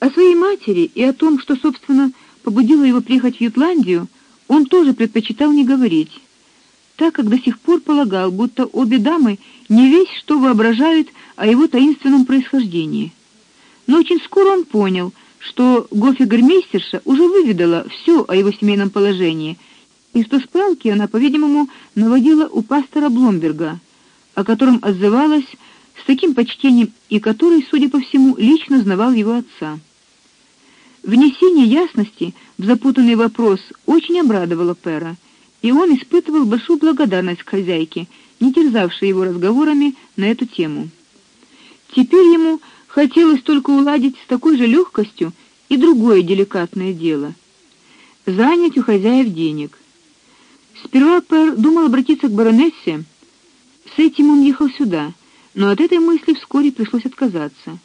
О своей матери и о том, что, собственно, побудило его приехать в Ютландию, он тоже предпочитал не говорить, так как до сих пор полагал, будто обе дамы не весь что воображают о его таинственном происхождении. Но очень скоро он понял, что гофигермейстерша уже выведала все о его семейном положении, и что справки она, по-видимому, наводила у пастора Бломберга, о котором отзывалась с таким почтением и который, судя по всему, лично знавал его отца. Внесение ясности в запутанный вопрос очень обрадовало Пера, и он испытывал большую благодарность к хозяйке, не терзавшей его разговорами на эту тему. Теперь ему хотелось только уладить с такой же легкостью и другое деликатное дело занять у хозяев денег. Сперва Пер думал обратиться к баронессе. С этим он ехал сюда, но от этой мысли вскоре пришлось отказаться.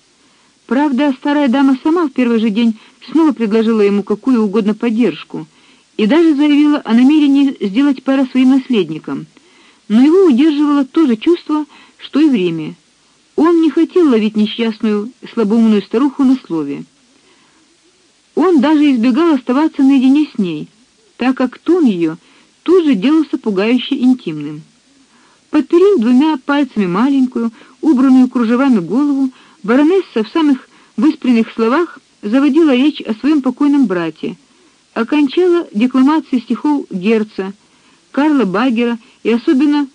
Правда, старая дама сама в первый же день снова предложила ему какую угодно поддержку и даже заявила о намерении сделать Пэра своим наследником. Но его удерживало то же чувство, что и время. Он не хотел ловить несчастную слабоумную старуху на слове. Он даже избегал оставаться наедине с ней, так как тон ее тут же делался пугающе интимным. Подперев двумя пальцами маленькую, убранную кружевами голову, баронесса в самых выспренных словах заводила речь о своем покойном брате, окончала декламацией стихов Герца, Карла Багера и особенно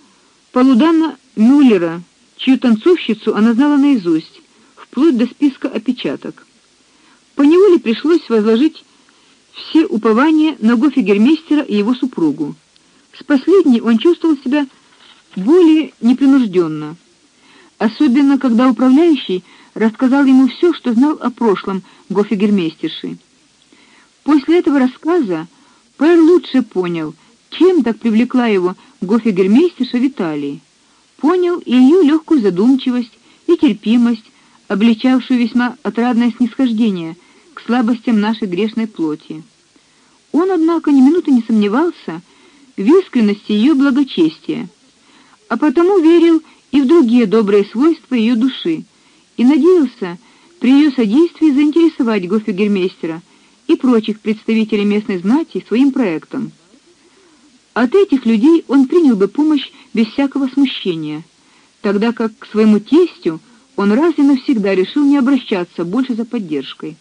Полудана Мюллера, чью танцовщицу она знала наизусть, вплоть до списка опечаток. Поневоле пришлось возложить все упования на гофигермейстера и его супругу. С последней он чувствовал себя более непринужденно, особенно когда управляющий рассказал ему все, что знал о прошлом гофигермейстерши. После этого рассказа Пэр лучше понял, чем так привлекла его гофигермейстерша Виталий. Понял и ее легкую задумчивость и терпимость, обличавшую весьма отрадное снисхождение к слабостям нашей грешной плоти. Он, однако, ни минуты не сомневался в искренности ее благочестия, а потому верил и в другие добрые свойства ее души и надеялся при ее содействии заинтересовать гофигермейстера и прочих представителей местной знати своим проектом. От этих людей он принял бы помощь без всякого смущения, тогда как к своему тестю он раз и навсегда решил не обращаться больше за поддержкой.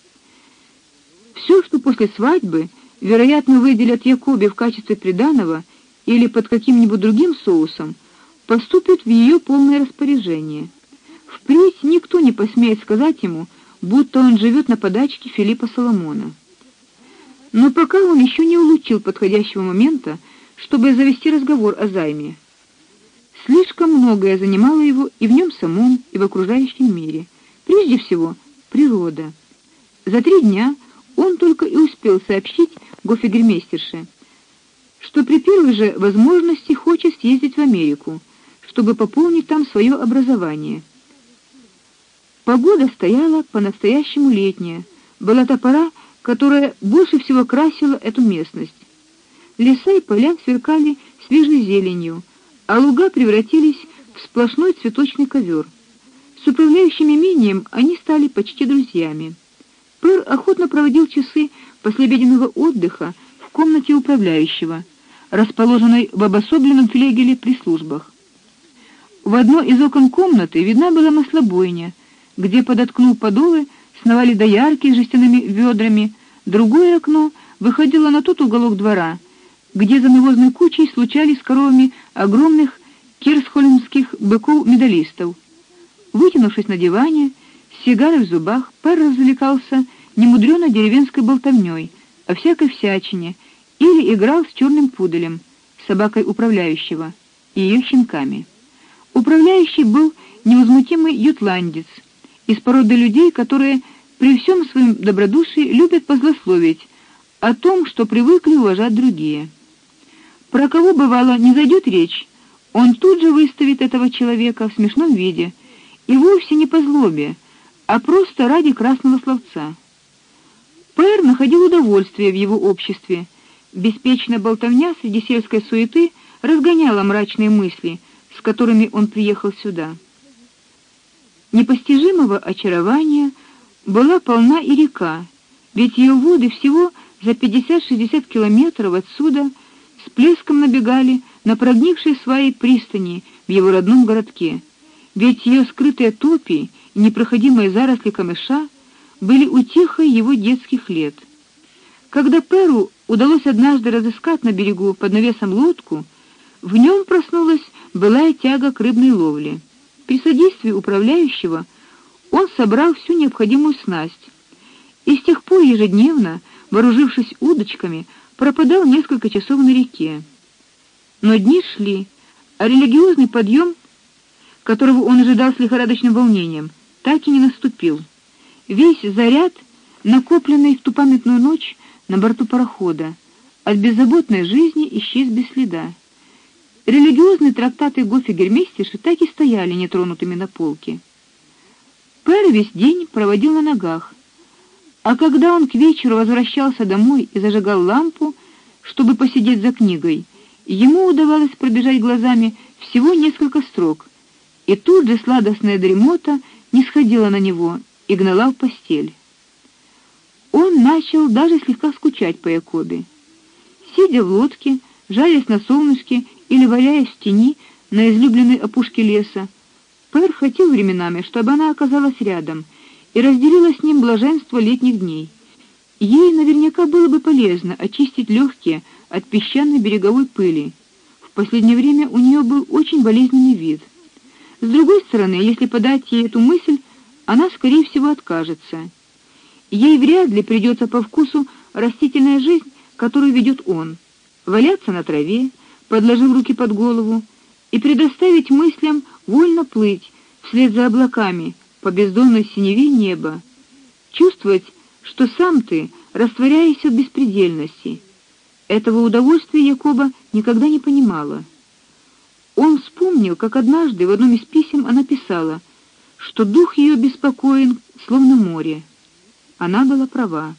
Все, что после свадьбы, вероятно, выделят Якобе в качестве приданого или под каким-нибудь другим соусом, поступит в ее полное распоряжение. Впредь никто не посмеет сказать ему, будто он живет на подачке Филиппа Соломона. Но пока он еще не улучил подходящего момента, чтобы завести разговор о займе. Слишком многое занимало его и в нем самом, и в окружающем мире. Прежде всего, природа. За три дня он только и успел сообщить гофигермейстерше, что при первой же возможности хочет съездить в Америку, чтобы пополнить там свое образование. Погода стояла по-настоящему летняя. Была та пора, которая больше всего красила эту местность. Леса и поля сверкали свежей зеленью, а луга превратились в сплошной цветочный ковер. С управляющим имением они стали почти друзьями. Пэр охотно проводил часы послеобеденного отдыха в комнате управляющего, расположенной в обособленном флигеле при службах. В одно из окон комнаты видна была маслобойня, где, подоткнув подолы, сновали доярки с жестяными ведрами, другое окно выходило на тот уголок двора, где за навозной кучей случались коровами огромных кирсхольмских быков-медалистов. Вытянувшись на диване, с сигарой в зубах, Пэр развлекался немудрёной деревенской болтовнёй о всякой всячине или играл с черным пуделем, собакой управляющего, и ее щенками. Управляющий был невозмутимый ютландец, из породы людей, которые при всем своем добродушии любят позлословить о том, что привыкли уважать другие. Про кого бывало не зайдет речь, он тут же выставит этого человека в смешном виде, и вовсе не по злобе, а просто ради красного словца. Пэр находил удовольствие в его обществе. Беспечная болтовня среди сельской суеты разгоняла мрачные мысли, с которыми он приехал сюда. Непостижимого очарования была полна и река, ведь ее воды всего за 50-60 километров отсюда с плеском набегали на прогнившие свои пристани в его родном городке. Ведь ее скрытые топи и непроходимые заросли камыша были утехой его детских лет. Когда Перу удалось однажды разыскать на берегу под навесом лодку, в нем проснулась былая тяга к рыбной ловле. При содействии управляющего он собрал всю необходимую снасть. И с тех пор ежедневно, вооружившись удочками, пропадал несколько часов на реке. Но дни шли, а религиозный подъем, которого он ожидал с лихорадочным волнением, так и не наступил. Весь заряд, накопленный в ту памятную ночь на борту парохода, от беззаботной жизни исчез без следа. Религиозные трактаты Гофигермейстерша так и стояли нетронутыми на полке. Пэр весь день проводил на ногах, а когда он к вечеру возвращался домой и зажигал лампу, чтобы посидеть за книгой, ему удавалось пробежать глазами всего несколько строк, и тут же сладостная дремота не сходила на него и гнала в постель. Он начал даже слегка скучать по Якобе. Сидя в лодке, жарясь на солнышке или валяясь в тени на излюбленной опушке леса, Пэр хотел временами, чтобы она оказалась рядом и разделила с ним блаженство летних дней. Ей наверняка было бы полезно очистить легкие от песчаной береговой пыли. В последнее время у нее был очень болезненный вид. С другой стороны, если подать ей эту мысль, она скорее всего откажется. Ей вряд ли придется по вкусу растительная жизнь, которую ведет он. Валяться на траве, подложив руки под голову, и предоставить мыслям вольно плыть вслед за облаками по бездонной синеве неба, чувствовать, что сам ты растворяешься в беспредельности. Этого удовольствия Якоба никогда не понимала. Он вспомнил, как однажды в одном из писем она писала, что дух ее беспокоен, словно море. Она была права.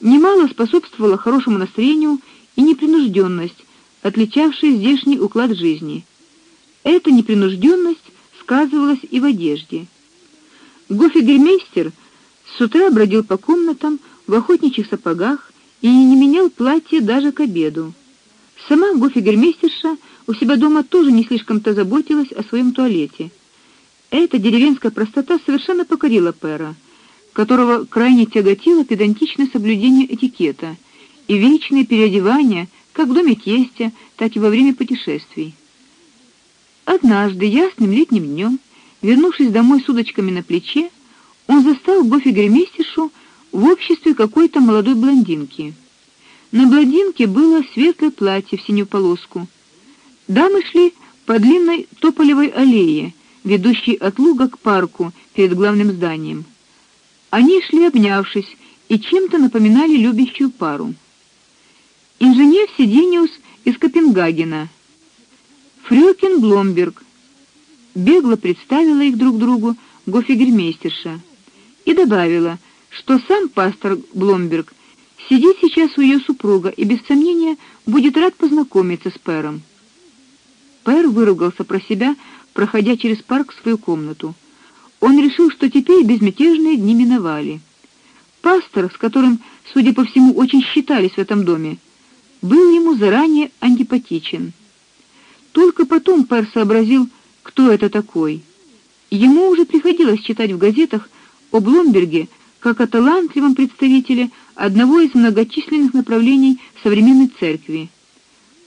Немало способствовало хорошему настроению и непринужденность, отличавшие здешний уклад жизни. Эта непринужденность сказывалась и в одежде. Гофигермейстер с утра бродил по комнатам в охотничьих сапогах и не менял платье даже к обеду. Сама гофигермейстерша у себя дома тоже не слишком-то заботилась о своем туалете. Эта деревенская простота совершенно покорила Пера, которого крайне тяготило педантичное соблюдение этикета и вечное переодевание как в доме тестя, так и во время путешествий. Однажды ясным летним днем, вернувшись домой с удочками на плече, он застал гофигермейстершу в обществе какой-то молодой блондинки. На блондинке было светлое платье в синюю полоску. Дамы шли по длинной тополевой аллее, ведущей от луга к парку перед главным зданием. Они шли обнявшись и чем-то напоминали любящую пару инженер Сидениус из Копенгагена, Фрюкен Бломберг. Бегло представила их друг другу гофигермейстерша и добавила, что сам пастор Бломберг сидит сейчас у ее супруга и без сомнения будет рад познакомиться с Пером. Пер выругался про себя, проходя через парк в свою комнату. Он решил, что теперь безмятежные дни миновали. Пастор, с которым, судя по всему, очень считались в этом доме, был ему заранее антипатичен. Только потом Пер сообразил, кто это такой. Ему уже приходилось читать в газетах о Блумберге как о талантливом представителе одного из многочисленных направлений современной церкви.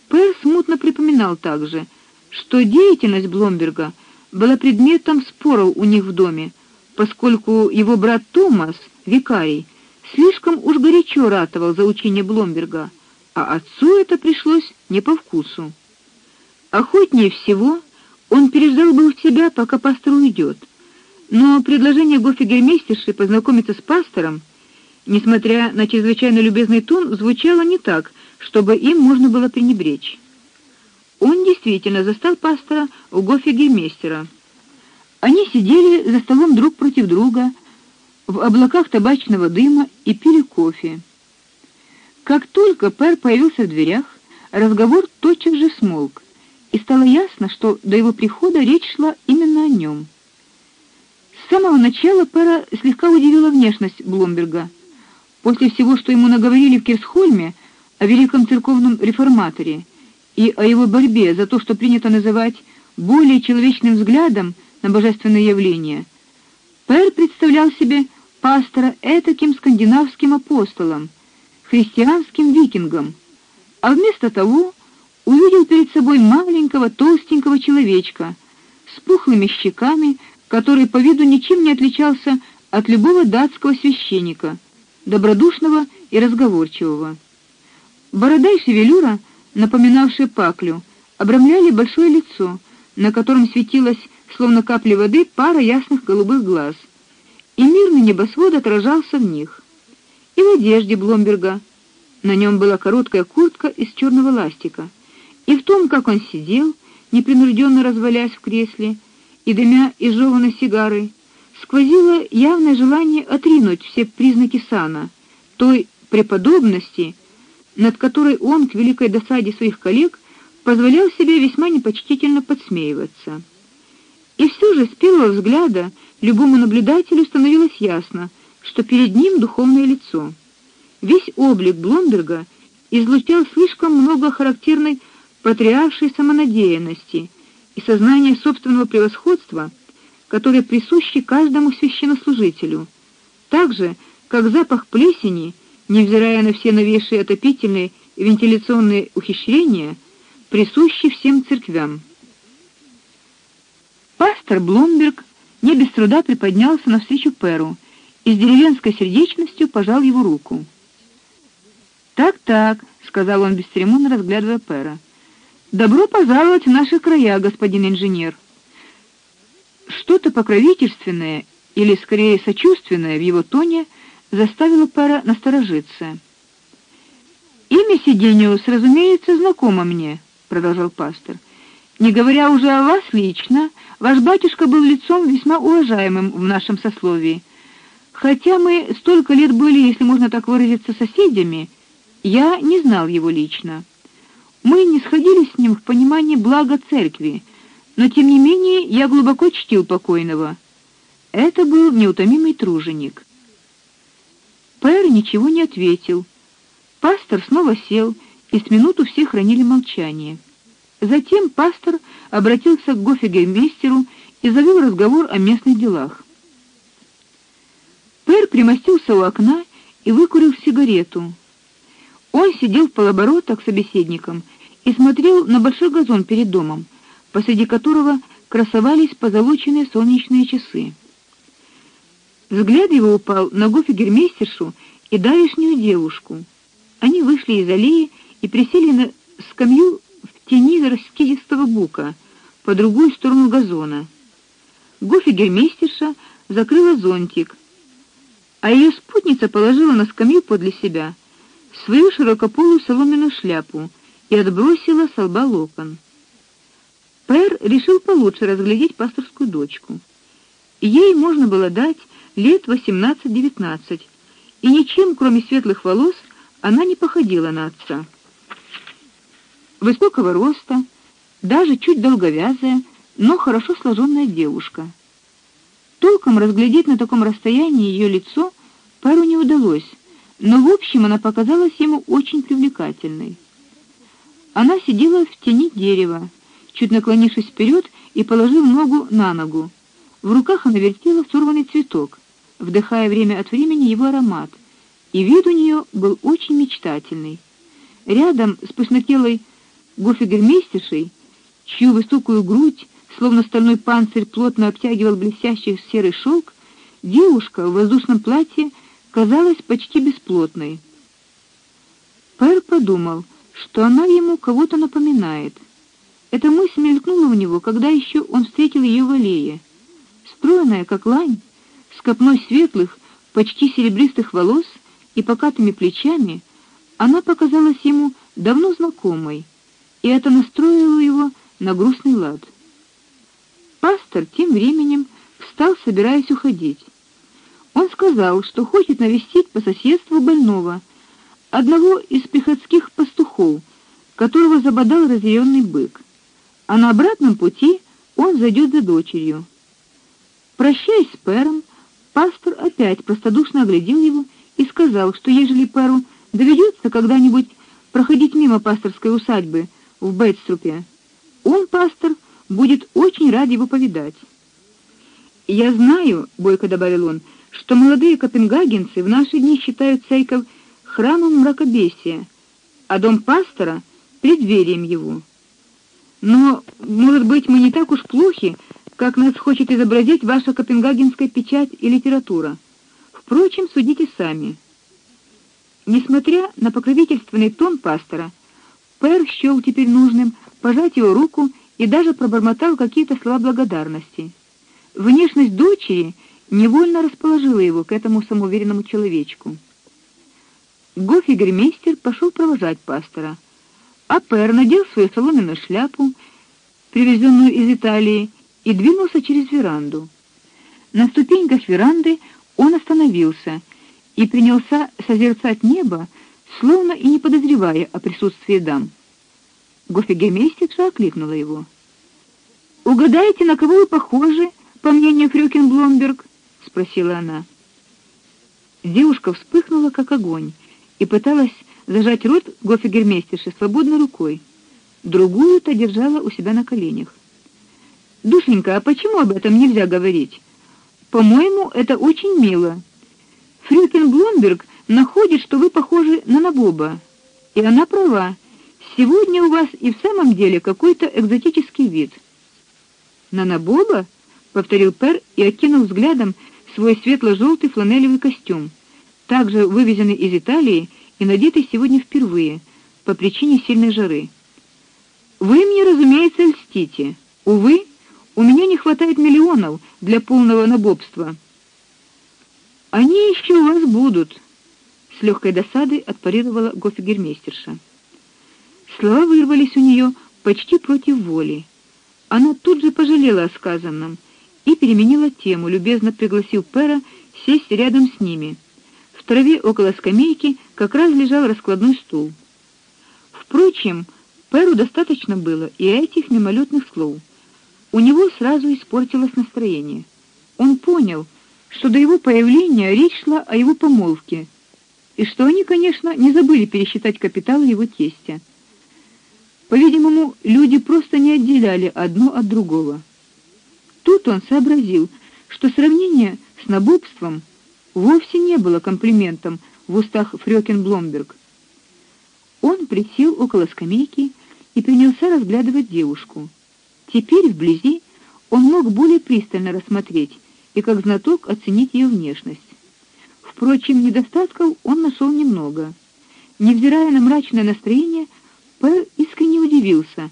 Пер смутно припоминал также, что деятельность Блумберга была предметом споров у них в доме, поскольку его брат Томас, викарий, слишком уж горячо ратовал за учение Блумберга а отцу это пришлось не по вкусу. Охотнее всего он переждал бы у себя, пока пастор уйдет. Но предложение гофигермейстерши познакомиться с пастором, несмотря на чрезвычайно любезный тон, звучало не так, чтобы им можно было пренебречь. Он действительно застал пастора у гофигермейстера. Они сидели за столом друг против друга в облаках табачного дыма и пили кофе. Как только Пер появился в дверях, разговор тотчас же смолк, и стало ясно, что до его прихода речь шла именно о нем. С самого начала Пера слегка удивила внешность Бломберга. После всего, что ему наговорили в Кирсхольме о великом церковном реформаторе и о его борьбе за то, что принято называть более человечным взглядом на божественные явления, Пер представлял себе пастора этаким скандинавским апостолом, христианским викингом, а вместо того увидел перед собой маленького толстенького человечка с пухлыми щеками, который по виду ничем не отличался от любого датского священника, добродушного и разговорчивого. Борода и шевелюра, напоминавшие паклю, обрамляли большое лицо, на котором светилась словно капли воды пара ясных голубых глаз. И мирный небосвод отражался в них. И в одежде Бломберга. На нем была короткая куртка из черного ластика. И в том, как он сидел, непринужденно развалясь в кресле и дымя изжеванной сигарой, сквозило явное желание отринуть все признаки сана, той преподобности, над которой он к великой досаде своих коллег позволял себе весьма непочтительно подсмеиваться. И все же с первого взгляда любому наблюдателю становилось ясно, что перед ним духовное лицо. Весь облик Бломберга излучал слишком много характерной патриаршей самонадеянности и сознания собственного превосходства, которые присущи каждому священнослужителю, так же, как запах плесени, невзирая на все новейшие отопительные и вентиляционные ухищрения, присущи всем церквям. Пастор Бломберг не без труда приподнялся навстречу Перу и с деревенской сердечностью пожал его руку. "Так-так", сказал он бесцеремонно разглядывая Пера. Добро пожаловать в наши края, господин инженер. Что-то покровительственное или скорее сочувственное в его тоне заставило пара насторожиться. Имя Сидениус, разумеется, знакомо мне, продолжал пастор. Не говоря уже о вас лично, ваш батюшка был лицом весьма уважаемым в нашем сословии. Хотя мы столько лет были, если можно так выразиться, соседями, я не знал его лично. Мы не сходились с ним в понимании блага церкви, но тем не менее я глубоко чтил покойного. Это был неутомимый труженик. Пэр ничего не ответил. Пастор снова сел, и с минуту все хранили молчание. Затем пастор обратился к гофигеймейстеру и завел разговор о местных делах. Пэр примостился у окна и выкурил сигарету. Он сидел в полоборота к собеседникам и смотрел на большой газон перед домом, посреди которого красовались позолоченные солнечные часы. Взгляд его упал на гофигермейстершу и давешнюю девушку. Они вышли из аллеи и присели на скамью в тени раскидистого бука по другую сторону газона. Гофигермейстерша закрыла зонтик, а ее спутница положила на скамью подле себя свою широкополую соломенную шляпу и отбросила с лба локон. Пэр решил получше разглядеть пасторскую дочку. Ей можно было дать лет 18-19, и ничем, кроме светлых волос, она не походила на отца. Высокого роста, даже чуть долговязая, но хорошо сложенная девушка. Толком разглядеть на таком расстоянии ее лицо Пэру не удалось но в общем она показалась ему очень привлекательной. Она сидела в тени дерева, чуть наклонившись вперед и положив ногу на ногу. В руках она вертела сорванный цветок, вдыхая время от времени его аромат, и вид у нее был очень мечтательный. Рядом с пышнотелой гофигермейстершей, чью высокую грудь, словно стальной панцирь, плотно обтягивал блестящий серый шелк, девушка в воздушном платье казалась почти бесплотной. Пэр подумал, что она ему кого-то напоминает. Эта мысль мелькнула у него, когда еще он встретил ее в аллее. Стройная, как лань, с копной светлых, почти серебристых волос и покатыми плечами, она показалась ему давно знакомой, и это настроило его на грустный лад. Пастор тем временем встал, собираясь уходить. Он сказал, что хочет навестить по соседству больного, одного из приходских пастухов, которого забодал разъяренный бык. А на обратном пути он зайдет за дочерью. Прощаясь с Пером, пастор опять простодушно оглядел его и сказал, что ежели Перу доведется когда-нибудь проходить мимо пасторской усадьбы в Бетструпе, он, пастор, будет очень рад его повидать. Я знаю, бойко добавил он, что молодые копенгагенцы в наши дни считают церковь храмом мракобесия, а дом пастора преддверием его. Но, может быть, мы не так уж плохи, как нас хочет изобразить ваша копенгагенская печать и литература. Впрочем, судите сами. Несмотря на покровительственный тон пастора, Пер счёл теперь нужным пожать его руку и даже пробормотал какие-то слова благодарности. Внешность дочери невольно расположила его к этому самоуверенному человечку. Гофигермейстер пошел провожать пастора, а Пер надел свою соломенную шляпу, привезенную из Италии, и двинулся через веранду. На ступеньках веранды он остановился и принялся созерцать небо, словно и не подозревая о присутствии дам. Гофигемейстер окликнула его. Угадайте, на кого вы похожи, по мнению Фрюкенбломберг, спросила она. Девушка вспыхнула как огонь и пыталась зажать рот гофигермейстерши свободной рукой. Другую-то держала у себя на коленях. Душенька, а почему об этом нельзя говорить? По-моему, это очень мило. Фрюкенбломберг находит, что вы похожи на Набоба. И она права. Сегодня у вас и в самом деле какой-то экзотический вид. На Набоба? повторил Пер и окинул взглядом свой светло желтый фланелевый костюм, также вывезенный из Италии и надетый сегодня впервые по причине сильной жары. Вы мне, разумеется, льстите. Увы, у меня не хватает миллионов для полного набобства. Они еще у вас будут, с легкой досадой отпарировала гофигермейстерша. Слова вырвались у нее почти против воли. Она тут же пожалела о сказанном и переменила тему, любезно пригласив Пера сесть рядом с ними. В траве около скамейки как раз лежал раскладной стул. Впрочем, Перу достаточно было и этих мимолетных слов. У него сразу испортилось настроение. Он понял, что до его появления речь шла о его помолвке, и что они, конечно, не забыли пересчитать капитал его тестя. По-видимому, люди просто не отделяли одно от другого. Тут он сообразил, что сравнение с набобством вовсе не было комплиментом в устах Фрёкинбломберг. Он присел около скамейки и принялся разглядывать девушку. Теперь вблизи он мог более пристально рассмотреть и как знаток оценить ее внешность. Впрочем, недостатков он нашел немного. Невзирая на мрачное настроение, Пэл искренне удивился,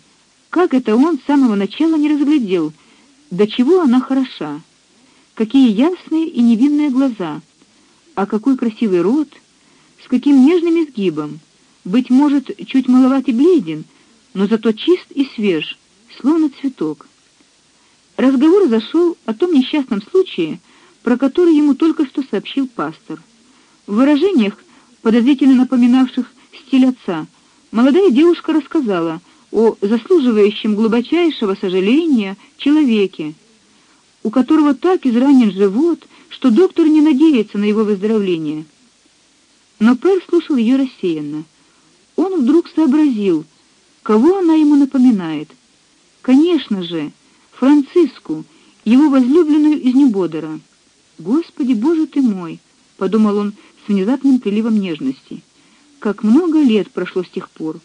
как это он с самого начала не разглядел, до чего она хороша. Какие ясные и невинные глаза, а какой красивый рот, с каким нежным изгибом. Быть может, чуть маловат и бледен, но зато чист и свеж словно цветок. Разговор зашел о том несчастном случае, про который ему только что сообщил пастор. В выражениях, подозрительно напоминавших стиль отца, молодая девушка рассказала о заслуживающем глубочайшего сожаления человеке, у которого так изранен живот, что доктор не надеется на его выздоровление. Но Пер слушал ее рассеянно. Он вдруг сообразил, кого она ему напоминает. Конечно же, Франциску, его возлюбленную из Небодера. Господи, Боже ты мой, подумал он с внезапным приливом нежности. Как много лет прошло с тех пор.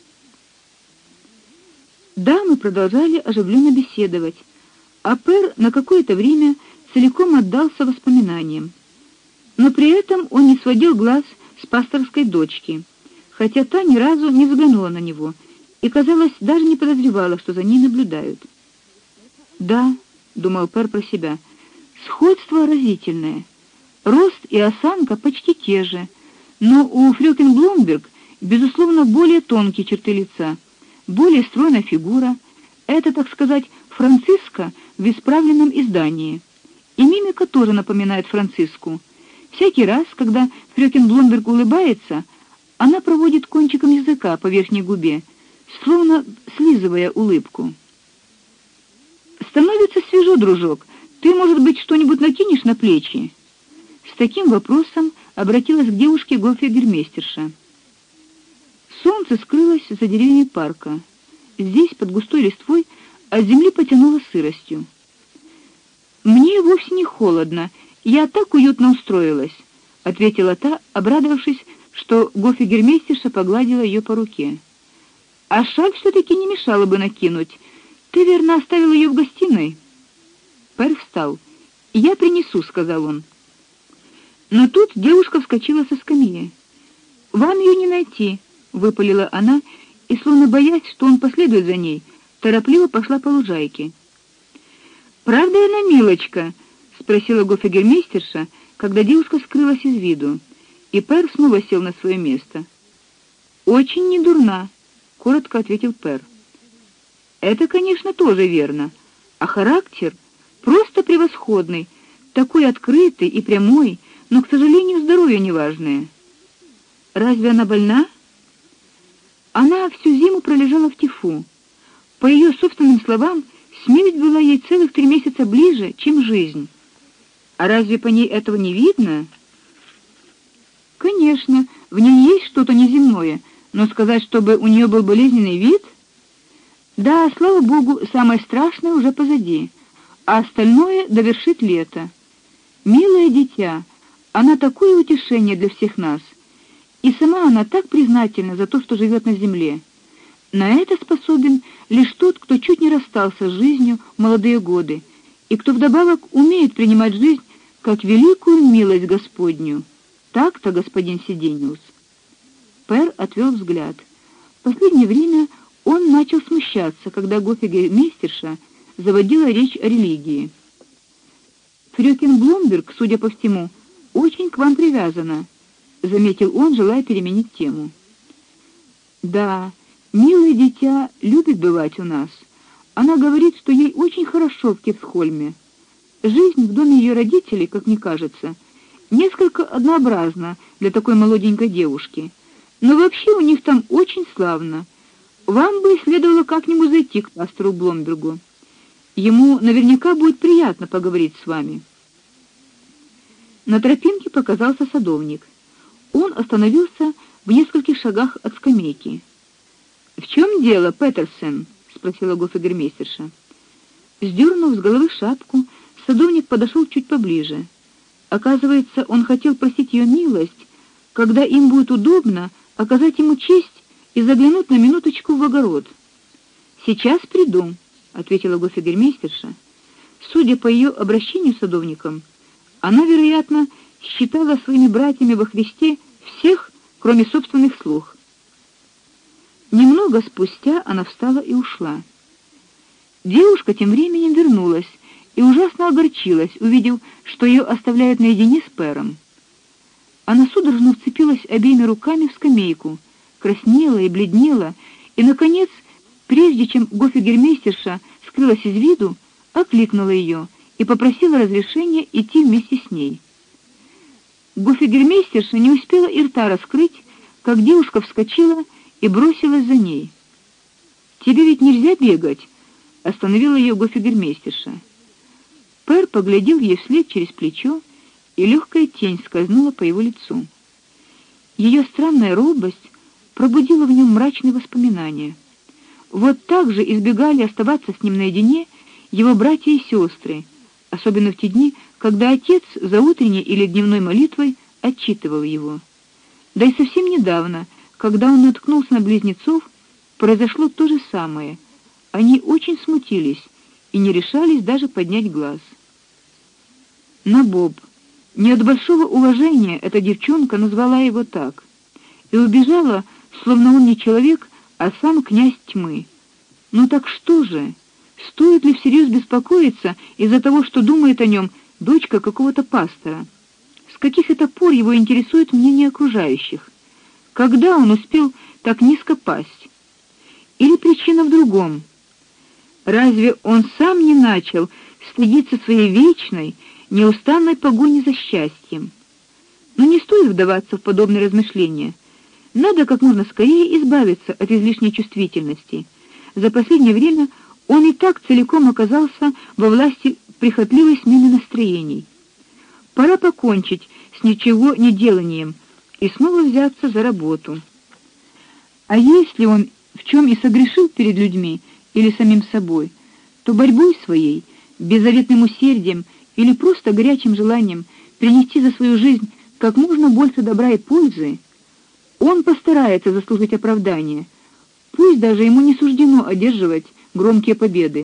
Дамы продолжали оживленно беседовать, а Пер на какое-то время целиком отдался воспоминаниям. Но при этом он не сводил глаз с пасторской дочки, хотя та ни разу не взглянула на него и, казалось, даже не подозревала, что за ней наблюдают. Да, думал Пер про себя. Сходство разительное. Рост и осанка почти те же, но у Фрёкинбломберг безусловно более тонкие черты лица, более стройная фигура. Это, так сказать, Франциска в исправленном издании. И мимика тоже напоминает Франциску. Всякий раз, когда Фрёкинбломберг улыбается, она проводит кончиком языка по верхней губе словно слизывая улыбку. Становится свежо, дружок. Ты, может быть, что-нибудь накинешь на плечи? С таким вопросом обратилась к девушке гофигермейстерша. Солнце скрылось за деревьями парка. Здесь, под густой листвой, от земли потянуло сыростью. Мне вовсе не холодно, я так уютно устроилась, ответила та, обрадовавшись, что гофигермейстерша погладила ее по руке. А шаль все таки не мешало бы накинуть. Ты верно оставил ее в гостиной. Пэр встал. "Я принесу", сказал он. Но тут девушка вскочила со скамьи. "Вам ее не найти", выпалила она, и словно боясь, что он последует за ней, торопливо пошла по лужайке. "Правда она милочка?" спросила гофигермейстерша, когда девушка скрылась из виду, и Пер снова сел на свое место. "Очень недурна", коротко ответил Пер. "Это, конечно, тоже верно, а характер просто превосходный, такой открытый и прямой, но, к сожалению, здоровье неважное. Разве она больна? Она всю зиму пролежала в тифу. По ее собственным словам, смерть была ей целых три месяца ближе, чем жизнь. А разве по ней этого не видно? Конечно, в ней есть что-то неземное, но сказать, чтобы у нее был болезненный вид, да, слава богу, самое страшное уже позади а остальное довершит лето. Милое дитя, она такое утешение для всех нас. И сама она так признательна за то, что живет на земле. На это способен лишь тот, кто чуть не расстался с жизнью в молодые годы, и кто вдобавок умеет принимать жизнь как великую милость Господню. Так-то, господин Сидениус. Пер отвел взгляд. В последнее время он начал смущаться, когда гофигер-мейстерша заводила речь о религии. Фрёкин Бломберг, судя по всему, очень к вам привязана, заметил он, желая переменить тему. Да, милое дитя любит бывать у нас. Она говорит, что ей очень хорошо в Кепсхольме. Жизнь в доме ее родителей, как мне кажется, несколько однообразна для такой молоденькой девушки. Но вообще у них там очень славно. Вам бы следовало как-нибудь зайти к пастору Бломбергу. Ему наверняка будет приятно поговорить с вами. На тропинке показался садовник. Он остановился в нескольких шагах от скамейки. "В чем дело, Петерсон?" спросила гофгермейстерша. Сдернув с головы шапку, садовник подошел чуть поближе. Оказывается, он хотел просить ее милость, когда им будет удобно оказать ему честь и заглянуть на минуточку в огород. Сейчас приду ответила гофигермейстерша. Судя по ее обращению с садовником, она, вероятно, считала своими братьями во Христе всех, кроме собственных слуг. Немного спустя она встала и ушла. Девушка тем временем вернулась и ужасно огорчилась, увидев, что ее оставляют наедине с Пером. Она судорожно вцепилась обеими руками в скамейку, краснела и бледнела, и наконец Прежде чем гофигермейстерша скрылась из виду, окликнула ее и попросила разрешения идти вместе с ней. Гофигермейстерша не успела и рта раскрыть, как девушка вскочила и бросилась за ней. Тебе ведь нельзя бегать, остановила ее гофигермейстерша. Пер поглядел ей вслед через плечо, и легкая тень скользнула по его лицу. Ее странная робость пробудила в нем мрачные воспоминания. Вот так же избегали оставаться с ним наедине его братья и сестры, особенно в те дни, когда отец за утренней или дневной молитвой отчитывал его. Да и совсем недавно, когда он наткнулся на близнецов, произошло то же самое. Они очень смутились и не решались даже поднять глаз. На Боб. Не от большого уважения эта девчонка назвала его так и убежала, словно он не человек, а сам князь тьмы. Ну так что же? Стоит ли всерьез беспокоиться из-за того, что думает о нем дочка какого-то пастора? С каких это пор его интересует мнение окружающих? Когда он успел так низко пасть? Или причина в другом? Разве он сам не начал стыдиться своей вечной, неустанной погони за счастьем? Но не стоит вдаваться в подобные размышления. Надо как можно скорее избавиться от излишней чувствительности. За последнее время он и так целиком оказался во власти прихотливой смены настроений. Пора покончить с ничего не деланием и снова взяться за работу. А если он в чем и согрешил перед людьми или самим собой, то борьбой своей, беззаветным усердием или просто горячим желанием принести за свою жизнь как можно больше добра и пользы, он постарается заслужить оправдание. Пусть даже ему не суждено одерживать громкие победы.